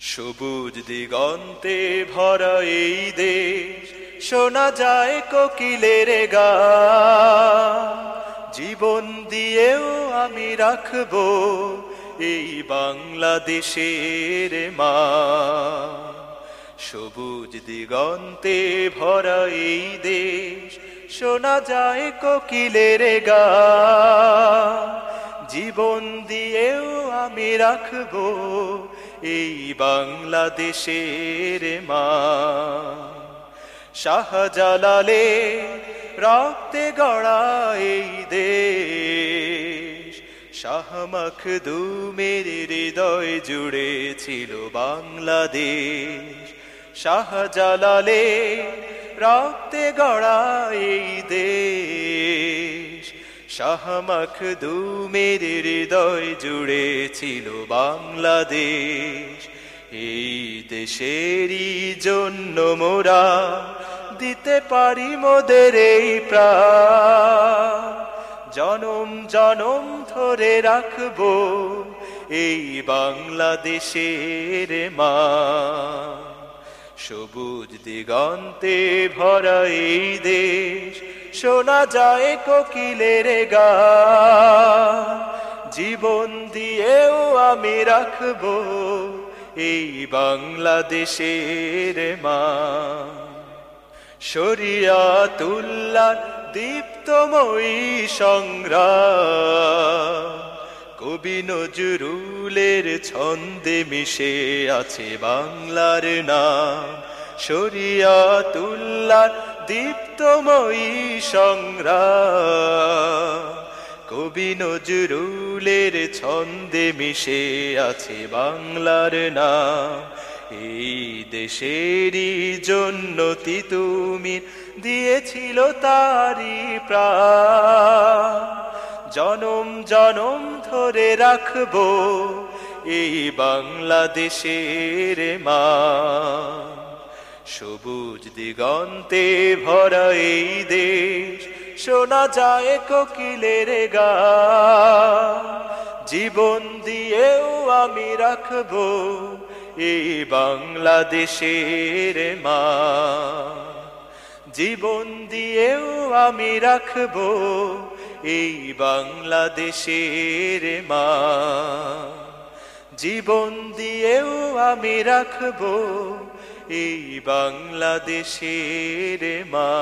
সবুজ দিগন্তে ভরা এই দেশ, শোনা যায় কোকিলের গা। জীবন দিয়েও আমি রাখব এই বাংলাদেশের মা। সবুজ দিগন্তে ভরা এই দেশ, শোনা যায় কোকিলের গা। জীবন দিয়েও আমি রাখব এই বাংলাদেশের মা। শাহজালালে রক্তে গড়া এই দেশ। শাহ মখদুমের হৃদয় জুড়ে ছিল বাংলাদেশ। শাহজালালে রক্তে গড়া এই দেশ। শাহ মখদুমের হৃদয় জুড়ে ছিল বাংলাদেশ। এই দেশেরই জন্য মোরা দিতে পারি মোদের এই প্রাণ। জনম জনম ধরে রাখব এই বাংলাদেশের মা সবুজ দিগন্তে ভরা এই দেশ, শোনা যায় কোকিলের গা জীবন দিয়েও আমি রাখব এই বাংলাদেশের মা শরিয়াতুল্লাহ দীপ্তময়ী সংগ্রাম। কবি নজরুলের ছন্দে মিশে আছে বাংলার নাম। শরিয়াতুল্লাহ দীপ্তময়ী সংগ্রাম। কবি নজরুলের ছন্দে মিশে আছে বাংলার নাম। এই দেশেরই জন্য তুমি দিয়েছিল তারি প্রাণ। জনম জনম ধরে রাখব এই বাংলাদেশের মা। সবুজ দিগন্তে ভরা এই দেশ, শোনা যায় কোকিলের গা। জীবন দিয়েও আমি রাখব এই বাংলাদেশের মা। জীবন দিয়েও আমি রাখব এই বাংলাদেশের মা। জীবন দিয়েও আমি রাখব এই বাংলাদেশের মা।